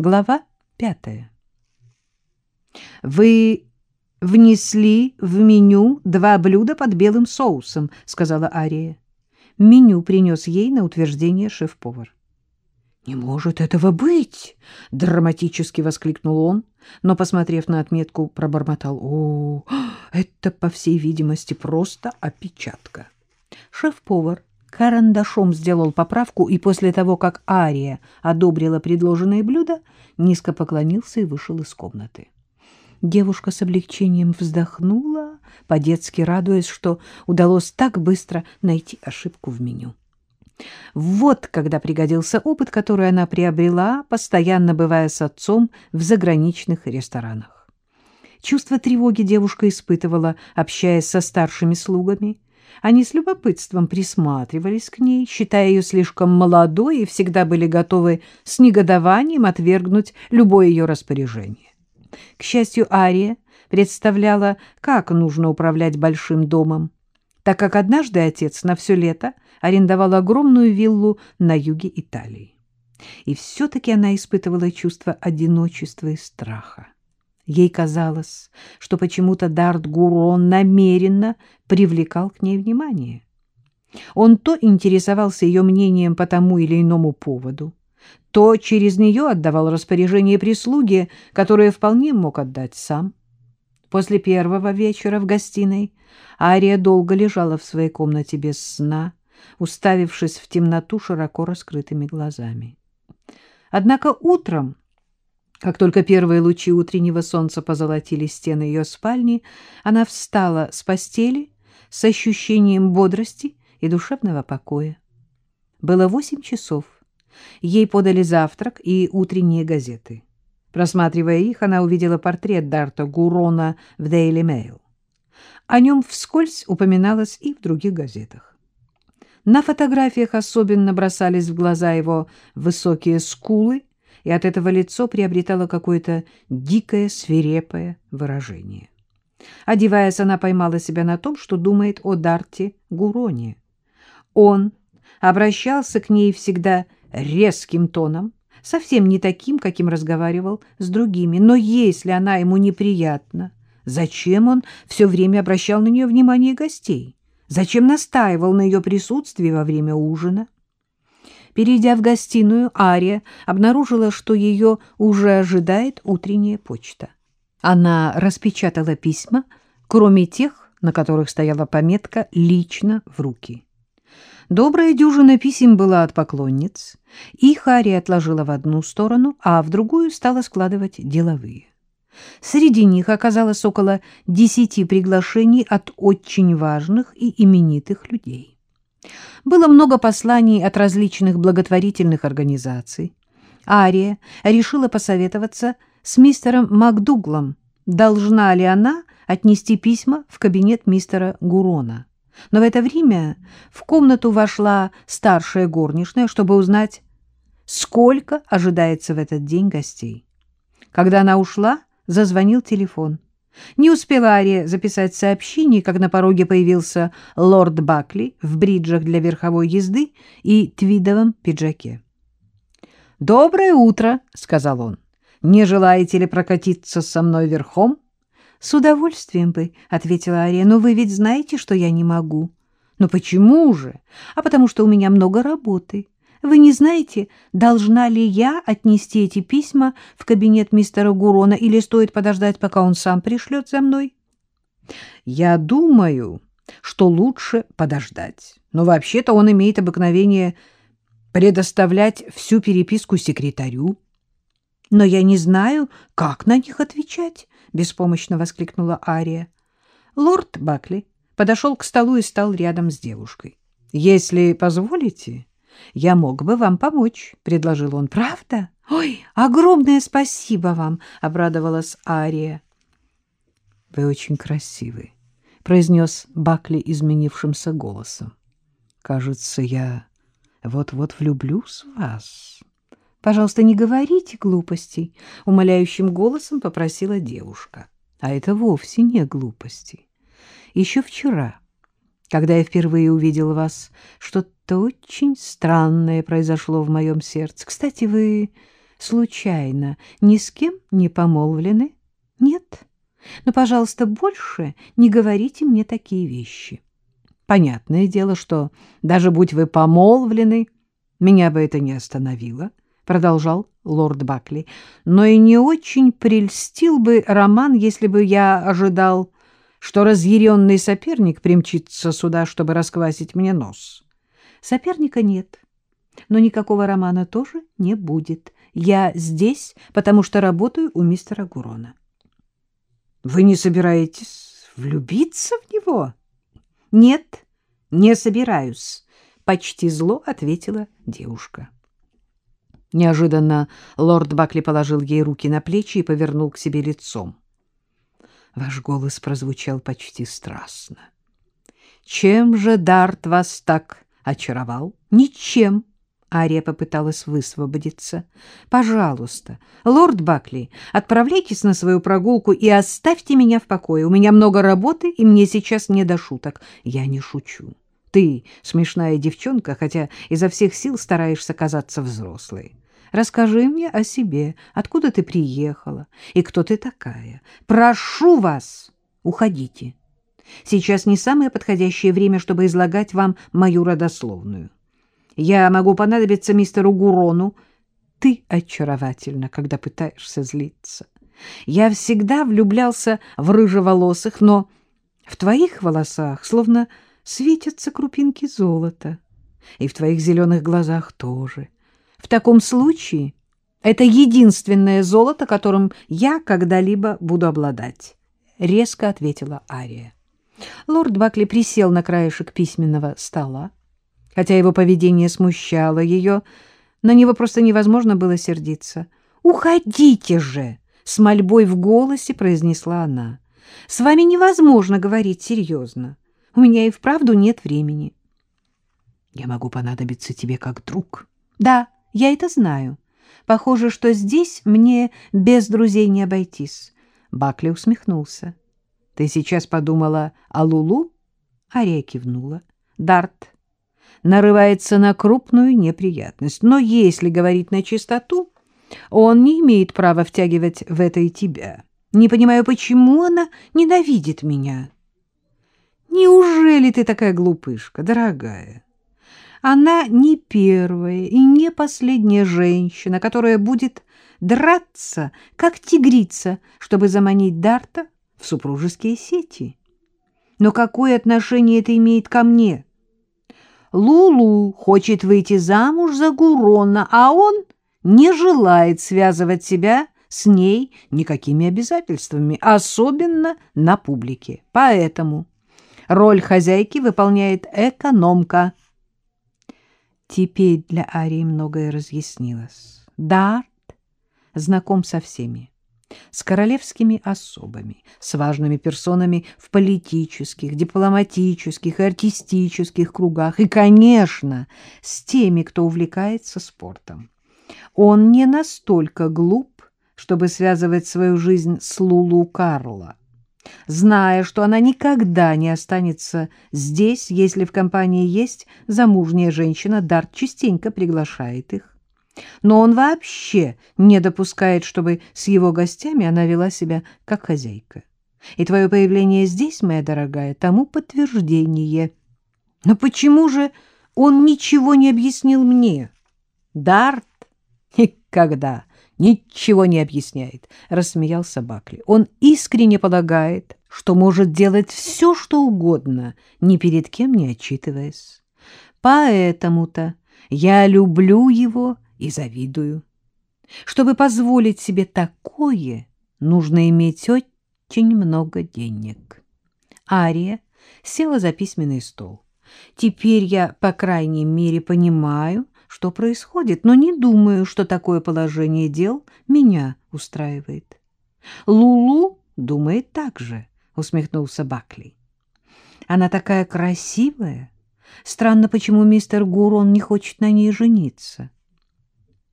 Глава пятая. «Вы внесли в меню два блюда под белым соусом», — сказала Ария. Меню принес ей на утверждение шеф-повар. «Не может этого быть!» — драматически воскликнул он, но, посмотрев на отметку, пробормотал. «О, это, по всей видимости, просто опечатка». Шеф-повар карандашом сделал поправку, и после того, как Ария одобрила предложенное блюдо, низко поклонился и вышел из комнаты. Девушка с облегчением вздохнула, по-детски радуясь, что удалось так быстро найти ошибку в меню. Вот когда пригодился опыт, который она приобрела, постоянно бывая с отцом в заграничных ресторанах. Чувство тревоги девушка испытывала, общаясь со старшими слугами. Они с любопытством присматривались к ней, считая ее слишком молодой и всегда были готовы с негодованием отвергнуть любое ее распоряжение. К счастью, Ария представляла, как нужно управлять большим домом, так как однажды отец на все лето арендовал огромную виллу на юге Италии. И все-таки она испытывала чувство одиночества и страха. Ей казалось, что почему-то Дарт Гурон намеренно привлекал к ней внимание. Он то интересовался ее мнением по тому или иному поводу, то через нее отдавал распоряжение прислуги, которое вполне мог отдать сам. После первого вечера в гостиной Ария долго лежала в своей комнате без сна, уставившись в темноту широко раскрытыми глазами. Однако утром, как только первые лучи утреннего солнца позолотили стены ее спальни, она встала с постели с ощущением бодрости и душевного покоя. Было восемь часов. Ей подали завтрак и утренние газеты. Просматривая их, она увидела портрет Дарта Гурона в Daily Mail. О нем вскользь упоминалось и в других газетах. На фотографиях особенно бросались в глаза его высокие скулы, и от этого лицо приобретало какое-то дикое, свирепое выражение. Одеваясь, она поймала себя на том, что думает о Дарте Гуроне. Он обращался к ней всегда резким тоном, совсем не таким, каким разговаривал с другими. Но если она ему неприятна, зачем он все время обращал на нее внимание гостей? Зачем настаивал на ее присутствии во время ужина? Перейдя в гостиную, Ария обнаружила, что ее уже ожидает утренняя почта. Она распечатала письма, кроме тех, на которых стояла пометка «Лично в руки». Добрая дюжина писем была от поклонниц. Их Ария отложила в одну сторону, а в другую стала складывать деловые. Среди них оказалось около десяти приглашений от очень важных и именитых людей. Было много посланий от различных благотворительных организаций. Ария решила посоветоваться с мистером МакДуглом, должна ли она отнести письма в кабинет мистера Гурона. Но в это время в комнату вошла старшая горничная, чтобы узнать, сколько ожидается в этот день гостей. Когда она ушла, зазвонил телефон. Не успела Ария записать сообщение, как на пороге появился лорд Бакли в бриджах для верховой езды и твидовом пиджаке. «Доброе утро», — сказал он. «Не желаете ли прокатиться со мной верхом?» «С удовольствием бы», — ответила Ария, — «но вы ведь знаете, что я не могу». «Но почему же?» «А потому что у меня много работы. Вы не знаете, должна ли я отнести эти письма в кабинет мистера Гурона или стоит подождать, пока он сам пришлет за мной? Я думаю, что лучше подождать. Но вообще-то он имеет обыкновение предоставлять всю переписку секретарю. Но я не знаю, как на них отвечать, — беспомощно воскликнула Ария. Лорд Бакли подошел к столу и стал рядом с девушкой. — Если позволите... Я мог бы вам помочь, — предложил он. — Правда? Ой, огромное спасибо вам, — обрадовалась Ария. — Вы очень красивы, — произнес Бакли изменившимся голосом. — Кажется, я вот-вот влюблюсь в вас. — Пожалуйста, не говорите глупостей, — умоляющим голосом попросила девушка. А это вовсе не глупости. Еще вчера когда я впервые увидел вас, что-то очень странное произошло в моем сердце. Кстати, вы случайно ни с кем не помолвлены? Нет. Но, пожалуйста, больше не говорите мне такие вещи. Понятное дело, что даже будь вы помолвлены, меня бы это не остановило, продолжал лорд Бакли, но и не очень прельстил бы роман, если бы я ожидал, что разъяренный соперник примчится сюда, чтобы расквасить мне нос. Соперника нет, но никакого романа тоже не будет. Я здесь, потому что работаю у мистера Гурона. — Вы не собираетесь влюбиться в него? — Нет, не собираюсь, — почти зло ответила девушка. Неожиданно лорд Бакли положил ей руки на плечи и повернул к себе лицом. Ваш голос прозвучал почти страстно. Чем же Дарт вас так очаровал? Ничем. Ария попыталась высвободиться. «Пожалуйста, лорд Бакли, отправляйтесь на свою прогулку и оставьте меня в покое. У меня много работы, и мне сейчас не до шуток. Я не шучу. Ты смешная девчонка, хотя изо всех сил стараешься казаться взрослой. Расскажи мне о себе, откуда ты приехала и кто ты такая. Прошу вас, уходите. Сейчас не самое подходящее время, чтобы излагать вам мою родословную. Я могу понадобиться мистеру Гурону. Ты очаровательна, когда пытаешься злиться. Я всегда влюблялся в рыжеволосых, но в твоих волосах словно светятся крупинки золота, и в твоих зеленых глазах тоже — в таком случае это единственное золото, которым я когда-либо буду обладать, — резко ответила Ария. Лорд Бакли присел на краешек письменного стола. Хотя его поведение смущало ее, на него просто невозможно было сердиться. «Уходите же!» — с мольбой в голосе произнесла она. «С вами невозможно говорить серьезно. У меня и вправду нет времени». «Я могу понадобиться тебе как друг». «Да, я это знаю. Похоже, что здесь мне без друзей не обойтись. Бакли усмехнулся. Ты сейчас подумала о Лулу? Ария кивнула. Дарт нарывается на крупную неприятность. Но если говорить на чистоту, он не имеет права втягивать в это и тебя. Не понимаю, почему она ненавидит меня. Неужели ты такая глупышка, дорогая? Она не первая и не последняя женщина, которая будет драться, как тигрица, чтобы заманить Дарта в супружеские сети. Но какое отношение это имеет ко мне? Лулу хочет выйти замуж за Гурона, а он не желает связывать себя с ней никакими обязательствами, особенно на публике. Поэтому роль хозяйки выполняет экономка – Теперь для Арии многое разъяснилось. Дарт знаком со всеми, с королевскими особами, с важными персонами в политических, дипломатических и артистических кругах и, конечно, с теми, кто увлекается спортом. Он не настолько глуп, чтобы связывать свою жизнь с Лулу Карла зная, что она никогда не останется здесь, если в компании есть замужняя женщина, Дарт частенько приглашает их. Но он вообще не допускает, чтобы с его гостями она вела себя как хозяйка. И твое появление здесь, моя дорогая, тому подтверждение. Но почему же он ничего не объяснил мне? Дарт никогда ничего не объясняет, — рассмеялся Бакли. Он искренне полагает, что может делать все, что угодно, ни перед кем не отчитываясь. Поэтому-то я люблю его и завидую. Чтобы позволить себе такое, нужно иметь очень много денег. Ария села за письменный стол. Теперь я, по крайней мере, понимаю, что происходит, но не думаю, что такое положение дел меня устраивает. Лулу думает так же, усмехнулся Бакли. Она такая красивая. Странно, почему мистер Гурон не хочет на ней жениться.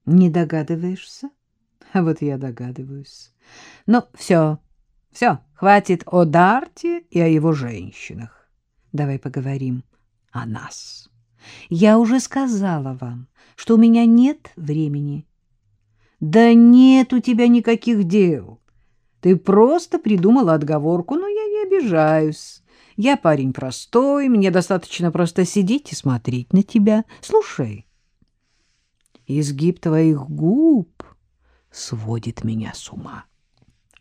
Не догадываешься? А вот я догадываюсь. Ну, все, все, хватит о Дарте и о его женщинах. Давай поговорим о нас. Я уже сказала вам, что у меня нет времени. Да нет у тебя никаких дел. Ты просто придумала отговорку, но я не обижаюсь. Я парень простой, мне достаточно просто сидеть и смотреть на тебя. Слушай, изгиб твоих губ сводит меня с ума.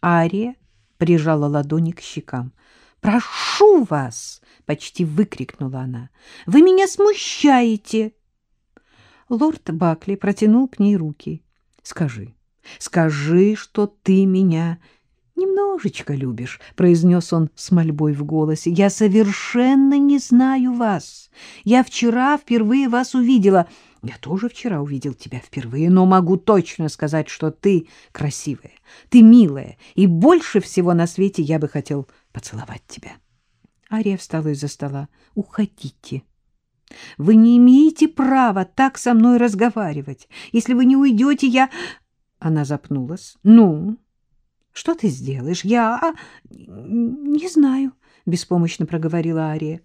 Ария прижала ладони к щекам. «Прошу вас!» — почти выкрикнула она. «Вы меня смущаете!» Лорд Бакли протянул к ней руки. «Скажи, скажи, что ты меня немножечко любишь», — произнес он с мольбой в голосе. «Я совершенно не знаю вас. Я вчера впервые вас увидела. Я тоже вчера увидел тебя впервые, но могу точно сказать, что ты красивая, ты милая, и больше всего на свете я бы хотел поцеловать тебя». Ария встала из-за стола. «Уходите». Вы не имеете права так со мной разговаривать. Если вы не уйдете, я... Она запнулась. Ну, что ты сделаешь? Я... А, не знаю, беспомощно проговорила Ария.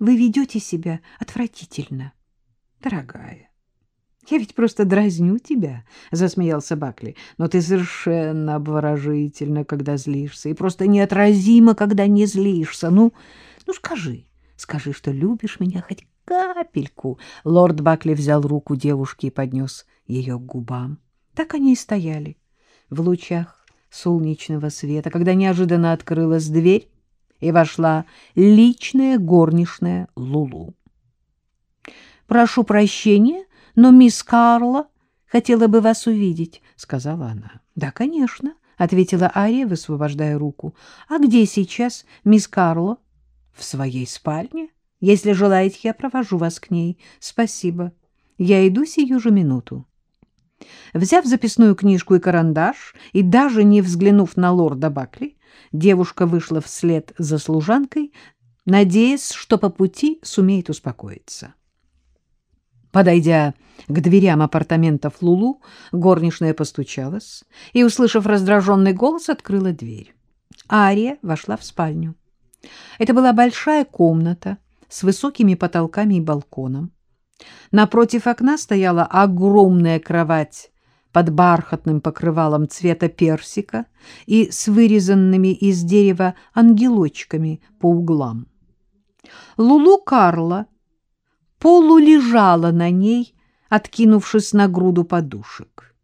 Вы ведете себя отвратительно. Дорогая, я ведь просто дразню тебя, засмеялся Бакли. Но ты совершенно обворожительна, когда злишься, и просто неотразима, когда не злишься. Ну, ну скажи, скажи, что любишь меня хоть капельку. Лорд Бакли взял руку девушки и поднес ее к губам. Так они и стояли в лучах солнечного света, когда неожиданно открылась дверь, и вошла личная горничная Лулу. — Прошу прощения, но мисс Карла хотела бы вас увидеть, — сказала она. — Да, конечно, — ответила Ария, высвобождая руку. — А где сейчас мисс Карло? — В своей спальне. — если желаете, я провожу вас к ней. Спасибо. Я иду сию же минуту. Взяв записную книжку и карандаш, и даже не взглянув на лорда Бакли, девушка вышла вслед за служанкой, надеясь, что по пути сумеет успокоиться. Подойдя к дверям апартаментов Лулу, горничная постучалась и, услышав раздраженный голос, открыла дверь. Ария вошла в спальню. Это была большая комната, с высокими потолками и балконом. Напротив окна стояла огромная кровать под бархатным покрывалом цвета персика и с вырезанными из дерева ангелочками по углам. Лулу Карла полулежала на ней, откинувшись на груду подушек.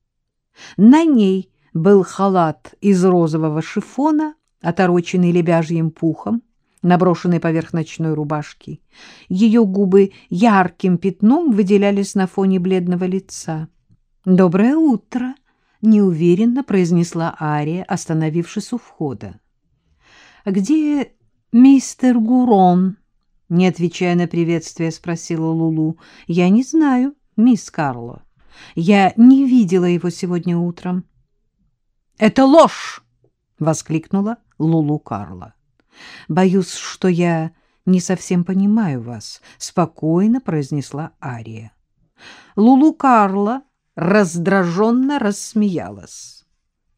На ней был халат из розового шифона, отороченный лебяжьим пухом, наброшенной поверх ночной рубашки. Ее губы ярким пятном выделялись на фоне бледного лица. «Доброе утро!» — неуверенно произнесла Ария, остановившись у входа. «Где мистер Гурон?» — не отвечая на приветствие, спросила Лулу. «Я не знаю, мисс Карло. Я не видела его сегодня утром». «Это ложь!» — воскликнула Лулу Карла. Боюсь, что я не совсем понимаю вас, спокойно произнесла Ария. Лулу Карла раздраженно рассмеялась.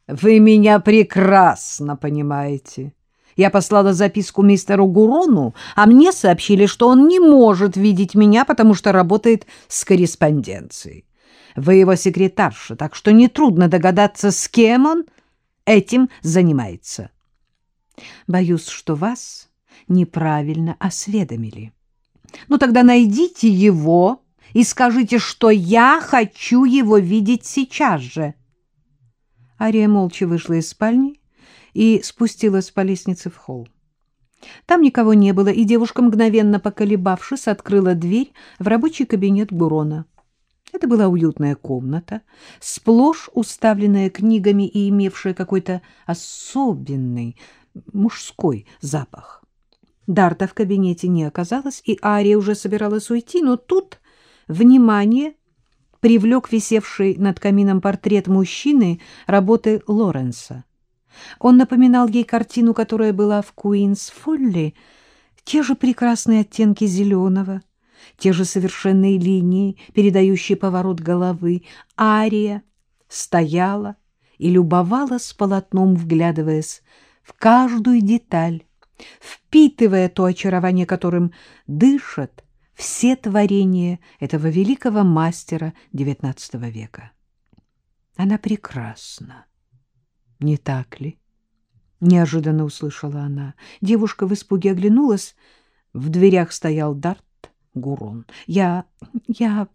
Вы меня прекрасно понимаете. Я послала записку мистеру Гурону, а мне сообщили, что он не может видеть меня, потому что работает с корреспонденцией. Вы его секретарша, так что нетрудно догадаться, с кем он этим занимается. Боюсь, что вас неправильно осведомили. Ну тогда найдите его и скажите, что я хочу его видеть сейчас же. Ария молча вышла из спальни и спустилась по лестнице в холл. Там никого не было, и девушка, мгновенно поколебавшись, открыла дверь в рабочий кабинет Бурона. Это была уютная комната, сплошь уставленная книгами и имевшая какой-то особенный, мужской запах. Дарта в кабинете не оказалось, и Ария уже собиралась уйти, но тут внимание привлек висевший над камином портрет мужчины работы Лоренса. Он напоминал ей картину, которая была в Куинс-Фолли, те же прекрасные оттенки зеленого, те же совершенные линии, передающие поворот головы. Ария стояла и любовалась полотном, вглядываясь в каждую деталь, впитывая то очарование, которым дышат все творения этого великого мастера XIX века. Она прекрасна. Не так ли? Неожиданно услышала она. Девушка в испуге оглянулась. В дверях стоял Дарт Гурон. Я... я...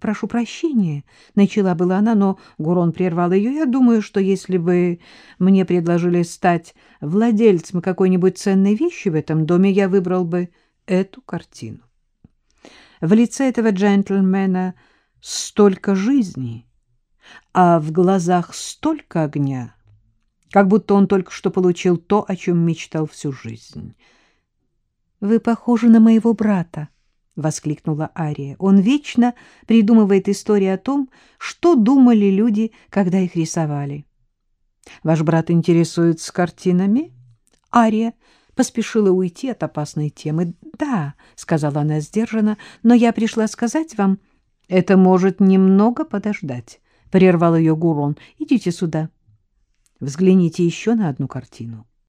прошу прощения, начала была она, но Гурон прервал ее. Я думаю, что если бы мне предложили стать владельцем какой-нибудь ценной вещи в этом доме, я выбрал бы эту картину. В лице этого джентльмена столько жизни, а в глазах столько огня, как будто он только что получил то, о чем мечтал всю жизнь. — Вы похожи на моего брата, — воскликнула Ария. — Он вечно придумывает истории о том, что думали люди, когда их рисовали. — Ваш брат интересуется картинами? Ария поспешила уйти от опасной темы. — Да, — сказала она сдержанно, — но я пришла сказать вам... — Это может немного подождать, — прервал ее Гурон. — Идите сюда. Взгляните еще на одну картину.